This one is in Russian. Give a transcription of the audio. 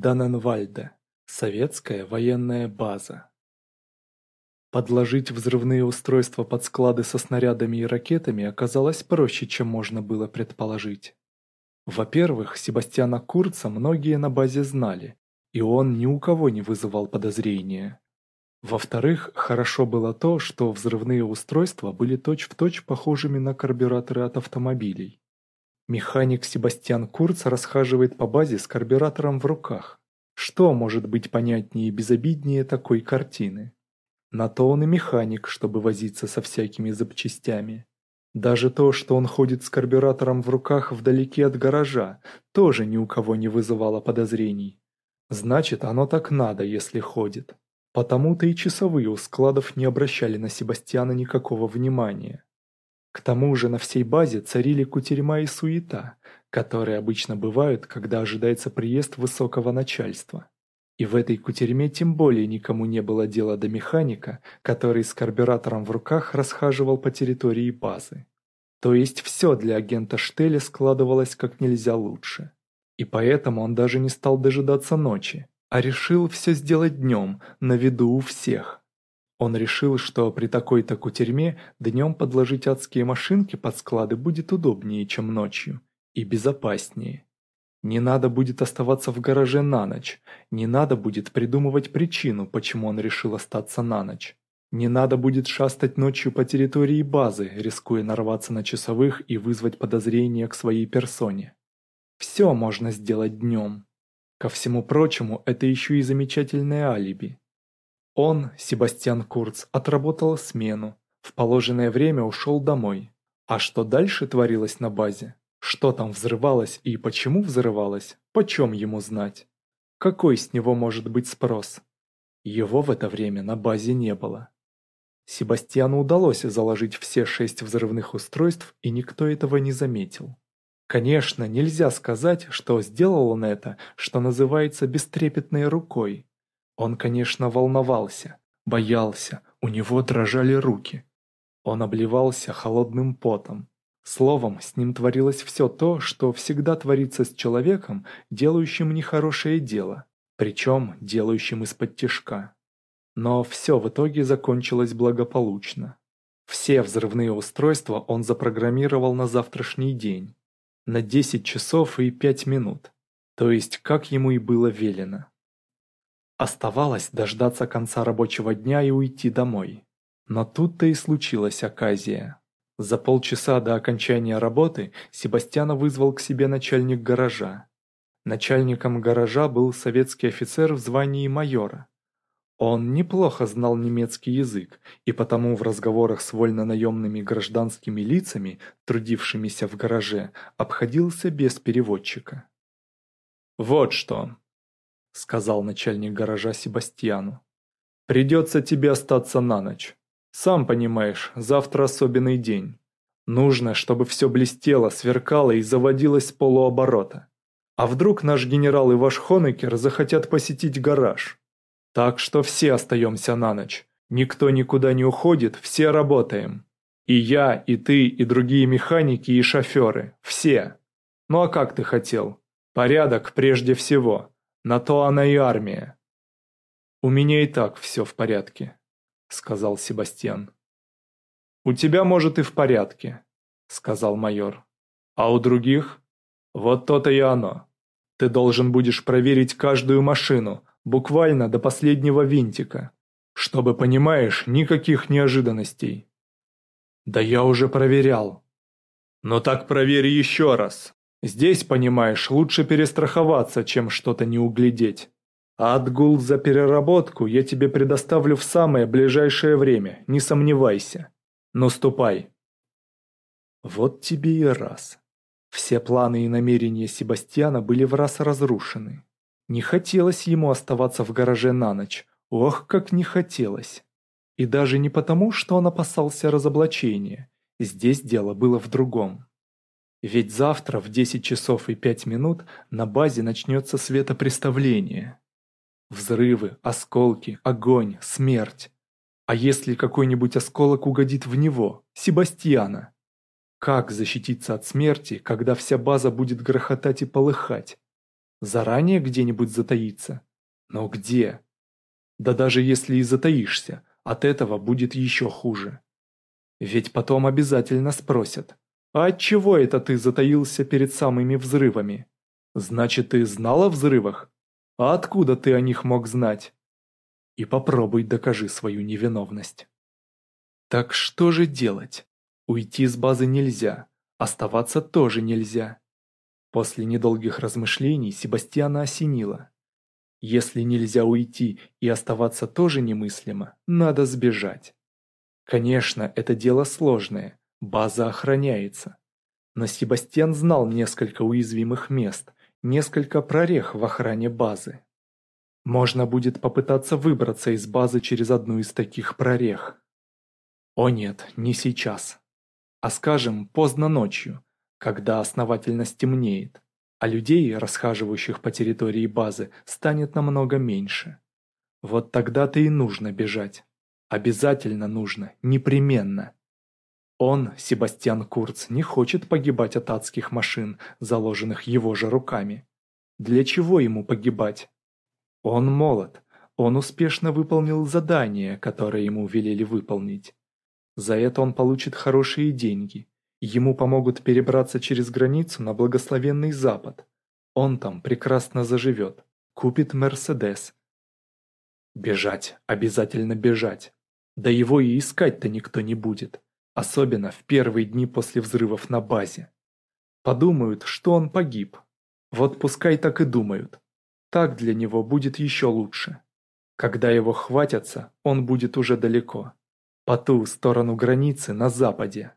Даненвальда, советская военная база. Подложить взрывные устройства под склады со снарядами и ракетами оказалось проще, чем можно было предположить. Во-первых, Себастьяна Курца многие на базе знали, и он ни у кого не вызывал подозрения. Во-вторых, хорошо было то, что взрывные устройства были точь-в-точь точь похожими на карбюраторы от автомобилей. Механик Себастьян Курц расхаживает по базе с карбюратором в руках. Что может быть понятнее и безобиднее такой картины? На то он и механик, чтобы возиться со всякими запчастями. Даже то, что он ходит с карбюратором в руках вдалеке от гаража, тоже ни у кого не вызывало подозрений. Значит, оно так надо, если ходит. Потому-то и часовые у складов не обращали на Себастьяна никакого внимания. К тому же на всей базе царили кутерьма и суета, которые обычно бывают, когда ожидается приезд высокого начальства. И в этой кутерьме тем более никому не было дела до механика, который с карбюратором в руках расхаживал по территории базы. То есть все для агента Штеля складывалось как нельзя лучше. И поэтому он даже не стал дожидаться ночи, а решил все сделать днем, на виду у всех – он решил, что при такой-то кутерьме днем подложить адские машинки под склады будет удобнее, чем ночью, и безопаснее. Не надо будет оставаться в гараже на ночь, не надо будет придумывать причину, почему он решил остаться на ночь. Не надо будет шастать ночью по территории базы, рискуя нарваться на часовых и вызвать подозрения к своей персоне. Все можно сделать днем. Ко всему прочему, это еще и замечательное алиби. Он, Себастьян Курц, отработал смену, в положенное время ушел домой. А что дальше творилось на базе? Что там взрывалось и почему взрывалось, почем ему знать? Какой с него может быть спрос? Его в это время на базе не было. Себастьяну удалось заложить все шесть взрывных устройств, и никто этого не заметил. Конечно, нельзя сказать, что сделал он это, что называется, бестрепетной рукой. Он, конечно, волновался, боялся, у него дрожали руки. Он обливался холодным потом. Словом, с ним творилось все то, что всегда творится с человеком, делающим нехорошее дело, причем делающим из-под тяжка. Но все в итоге закончилось благополучно. Все взрывные устройства он запрограммировал на завтрашний день, на 10 часов и 5 минут, то есть как ему и было велено. Оставалось дождаться конца рабочего дня и уйти домой. Но тут-то и случилась оказия. За полчаса до окончания работы Себастьяна вызвал к себе начальник гаража. Начальником гаража был советский офицер в звании майора. Он неплохо знал немецкий язык, и потому в разговорах с вольнонаемными гражданскими лицами, трудившимися в гараже, обходился без переводчика. «Вот что», — сказал начальник гаража Себастьяну. «Придется тебе остаться на ночь. Сам понимаешь, завтра особенный день. Нужно, чтобы все блестело, сверкало и заводилось с полуоборота. А вдруг наш генерал и ваш Хонекер захотят посетить гараж? Так что все остаемся на ночь. Никто никуда не уходит, все работаем. И я, и ты, и другие механики, и шоферы. Все. Ну а как ты хотел? Порядок прежде всего». На то она и армия. У меня и так все в порядке, сказал Себастьян. У тебя, может, и в порядке, сказал майор. А у других? Вот то-то и оно. Ты должен будешь проверить каждую машину, буквально до последнего винтика, чтобы, понимаешь, никаких неожиданностей. Да я уже проверял. Но так проверь еще раз, Здесь, понимаешь, лучше перестраховаться, чем что-то не углядеть. А отгул за переработку я тебе предоставлю в самое ближайшее время, не сомневайся. Но ступай. Вот тебе и раз. Все планы и намерения Себастьяна были в раз разрушены. Не хотелось ему оставаться в гараже на ночь. Ох, как не хотелось. И даже не потому, что он опасался разоблачения. Здесь дело было в другом. Ведь завтра в 10 часов и 5 минут на базе начнется светопреставление. Взрывы, осколки, огонь, смерть. А если какой-нибудь осколок угодит в него, Себастьяна? Как защититься от смерти, когда вся база будет грохотать и полыхать? Заранее где-нибудь затаиться? Но где? Да даже если и затаишься, от этого будет еще хуже. Ведь потом обязательно спросят – «А отчего это ты затаился перед самыми взрывами? Значит, ты знал о взрывах? А откуда ты о них мог знать?» «И попробуй докажи свою невиновность». «Так что же делать? Уйти с базы нельзя, оставаться тоже нельзя». После недолгих размышлений Себастьяна осенило. Если нельзя уйти и оставаться тоже немыслимо, надо сбежать. Конечно, это дело сложное, База охраняется. Но Себастьян знал несколько уязвимых мест, несколько прорех в охране базы. Можно будет попытаться выбраться из базы через одну из таких прорех. О нет, не сейчас. А скажем, поздно ночью, когда основательно стемнеет, а людей, расхаживающих по территории базы, станет намного меньше. Вот тогда-то и нужно бежать. Обязательно нужно, непременно. Он, Себастьян Курц, не хочет погибать от адских машин, заложенных его же руками. Для чего ему погибать? Он молод, он успешно выполнил задание, которое ему велели выполнить. За это он получит хорошие деньги. Ему помогут перебраться через границу на благословенный Запад. Он там прекрасно заживет. Купит Мерседес. Бежать, обязательно бежать. Да его и искать-то никто не будет. Особенно в первые дни после взрывов на базе. Подумают, что он погиб. Вот пускай так и думают. Так для него будет еще лучше. Когда его хватятся, он будет уже далеко. По ту сторону границы на западе.